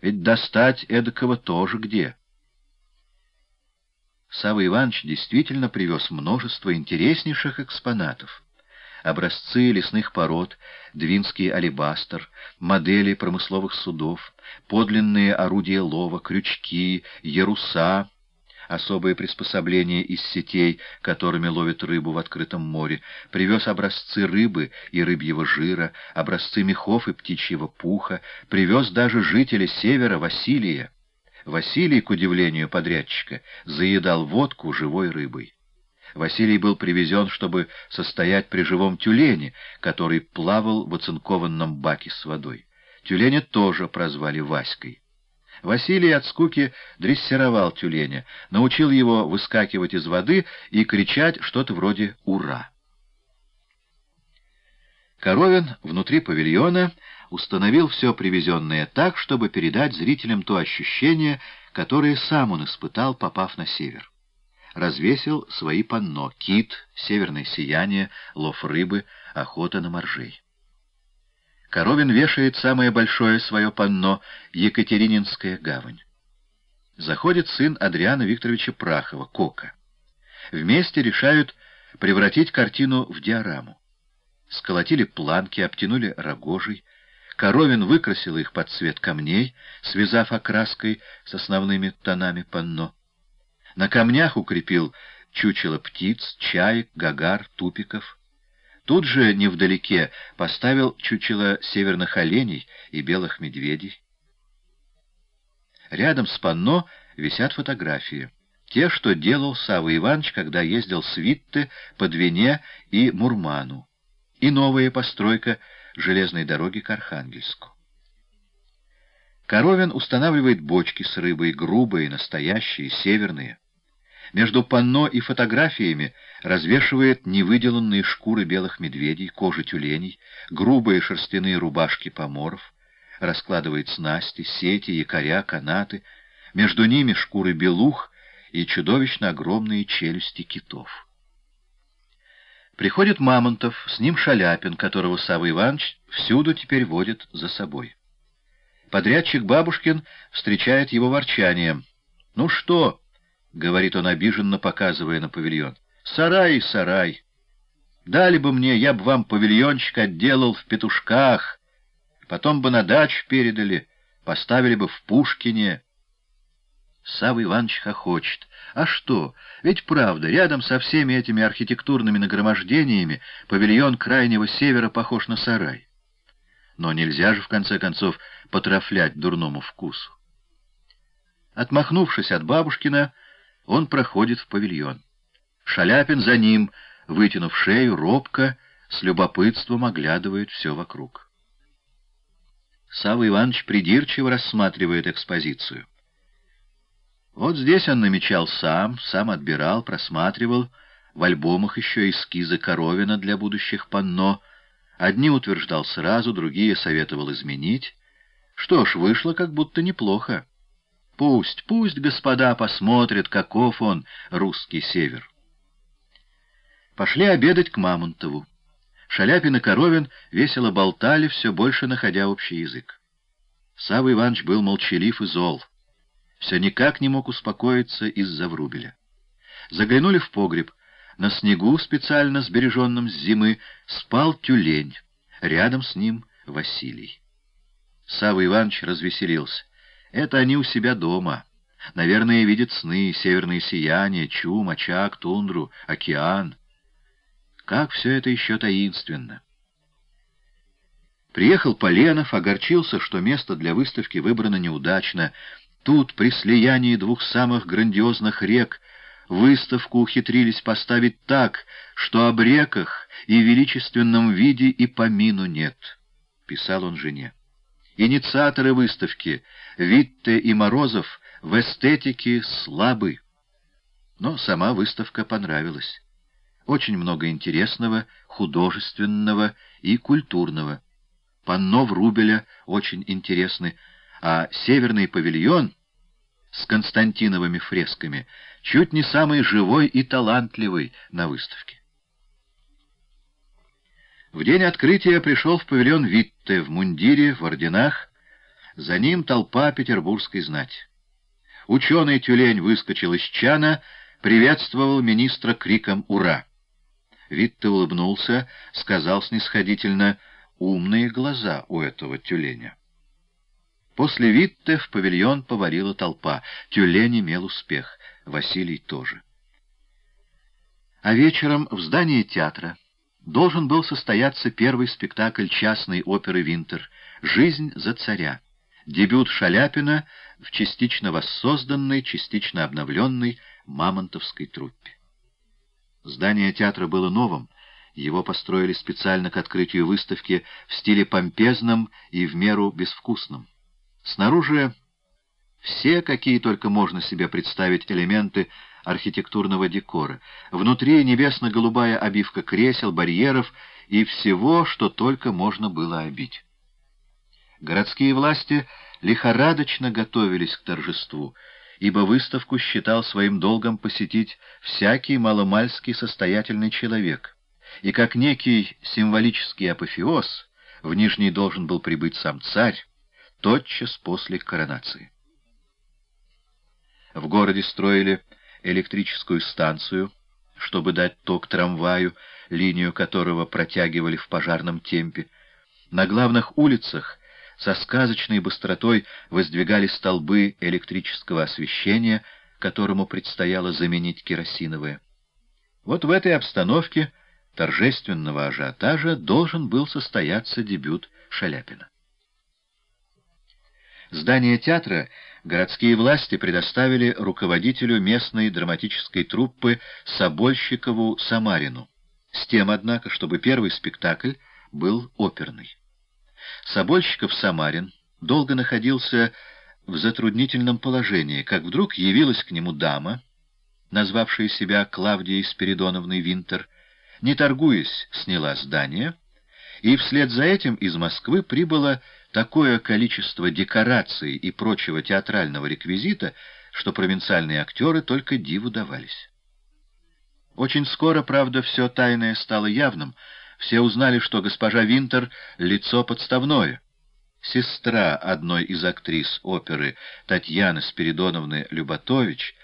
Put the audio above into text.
Ведь достать эдакого тоже где. Савва Иванович действительно привез множество интереснейших экспонатов. Образцы лесных пород, двинский алебастер, модели промысловых судов, подлинные орудия лова, крючки, яруса, особые приспособления из сетей, которыми ловят рыбу в открытом море, привез образцы рыбы и рыбьего жира, образцы мехов и птичьего пуха, привез даже жителя севера Василия. Василий, к удивлению подрядчика, заедал водку живой рыбой. Василий был привезен, чтобы состоять при живом тюлене, который плавал в оцинкованном баке с водой. Тюленя тоже прозвали Васькой. Василий от скуки дрессировал тюленя, научил его выскакивать из воды и кричать что-то вроде «Ура!». Коровин внутри павильона установил все привезенное так, чтобы передать зрителям то ощущение, которое сам он испытал, попав на север. Развесил свои панно — кит, северное сияние, лов рыбы, охота на моржей. Коровин вешает самое большое свое панно — Екатерининская гавань. Заходит сын Адриана Викторовича Прахова, Кока. Вместе решают превратить картину в диораму. Сколотили планки, обтянули рогожей, Коровин выкрасил их под цвет камней, связав окраской с основными тонами панно. На камнях укрепил чучело птиц, чаек, гагар, тупиков. Тут же, невдалеке, поставил чучело северных оленей и белых медведей. Рядом с панно висят фотографии. Те, что делал Савва Иванович, когда ездил с Витте по Двине и Мурману. И новая постройка — железной дороги к Архангельску. Коровин устанавливает бочки с рыбой, грубые, настоящие, северные. Между панно и фотографиями развешивает невыделанные шкуры белых медведей, кожи тюленей, грубые шерстяные рубашки поморов, раскладывает снасти, сети, якоря, канаты, между ними шкуры белух и чудовищно огромные челюсти китов. Приходит Мамонтов, с ним Шаляпин, которого Савва Иванович всюду теперь водит за собой. Подрядчик Бабушкин встречает его ворчанием. «Ну что?» — говорит он обиженно, показывая на павильон. «Сарай, сарай! Дали бы мне, я бы вам павильончик отделал в петушках, потом бы на дачу передали, поставили бы в Пушкине». Савва Иванович хохочет. А что? Ведь правда, рядом со всеми этими архитектурными нагромождениями павильон Крайнего Севера похож на сарай. Но нельзя же, в конце концов, потрафлять дурному вкусу. Отмахнувшись от бабушкина, он проходит в павильон. Шаляпин за ним, вытянув шею, робко, с любопытством оглядывает все вокруг. Савва Иванович придирчиво рассматривает экспозицию. Вот здесь он намечал сам, сам отбирал, просматривал, в альбомах еще эскизы Коровина для будущих панно. Одни утверждал сразу, другие советовал изменить. Что ж, вышло как будто неплохо. Пусть, пусть господа посмотрят, каков он, русский север. Пошли обедать к Мамонтову. Шаляпин и Коровин весело болтали, все больше находя общий язык. Савва Иванович был молчалив и зол все никак не мог успокоиться из-за Врубеля. Заглянули в погреб. На снегу, специально сбереженном с зимы, спал тюлень. Рядом с ним Василий. Савва Иванович развеселился. Это они у себя дома. Наверное, видят сны, северные сияния, чум, очаг, тундру, океан. Как все это еще таинственно! Приехал Поленов, огорчился, что место для выставки выбрано неудачно, Тут, при слиянии двух самых грандиозных рек, выставку ухитрились поставить так, что об реках и величественном виде и помину нет, — писал он жене. Инициаторы выставки, Витте и Морозов, в эстетике слабы. Но сама выставка понравилась. Очень много интересного, художественного и культурного. Панно Врубеля очень интересны, а северный павильон с Константиновыми фресками чуть не самый живой и талантливый на выставке. В день открытия пришел в павильон Витте в мундире, в орденах, За ним толпа петербургской знати. Ученый-тюлень выскочил из чана, приветствовал министра криком «Ура!». Витте улыбнулся, сказал снисходительно «Умные глаза у этого тюленя». После Витте в павильон поварила толпа. Тюлень имел успех, Василий тоже. А вечером в здании театра должен был состояться первый спектакль частной оперы «Винтер» «Жизнь за царя», дебют Шаляпина в частично воссозданной, частично обновленной мамонтовской труппе. Здание театра было новым, его построили специально к открытию выставки в стиле помпезном и в меру безвкусном. Снаружи все, какие только можно себе представить элементы архитектурного декора. Внутри небесно-голубая обивка кресел, барьеров и всего, что только можно было обить. Городские власти лихорадочно готовились к торжеству, ибо выставку считал своим долгом посетить всякий маломальский состоятельный человек, и как некий символический апофеоз в Нижний должен был прибыть сам царь тотчас после коронации. В городе строили электрическую станцию, чтобы дать ток трамваю, линию которого протягивали в пожарном темпе. На главных улицах со сказочной быстротой воздвигали столбы электрического освещения, которому предстояло заменить керосиновое. Вот в этой обстановке торжественного ажиотажа должен был состояться дебют Шаляпина. Здание театра городские власти предоставили руководителю местной драматической труппы Собольщикову Самарину, с тем, однако, чтобы первый спектакль был оперный. Собольщиков Самарин долго находился в затруднительном положении, как вдруг явилась к нему дама, назвавшая себя Клавдией Спиридоновной Винтер, не торгуясь, сняла здание, и вслед за этим из Москвы прибыло такое количество декораций и прочего театрального реквизита, что провинциальные актеры только диву давались. Очень скоро, правда, все тайное стало явным — все узнали, что госпожа Винтер — лицо подставное. Сестра одной из актрис оперы Татьяны Спиридоновны Люботович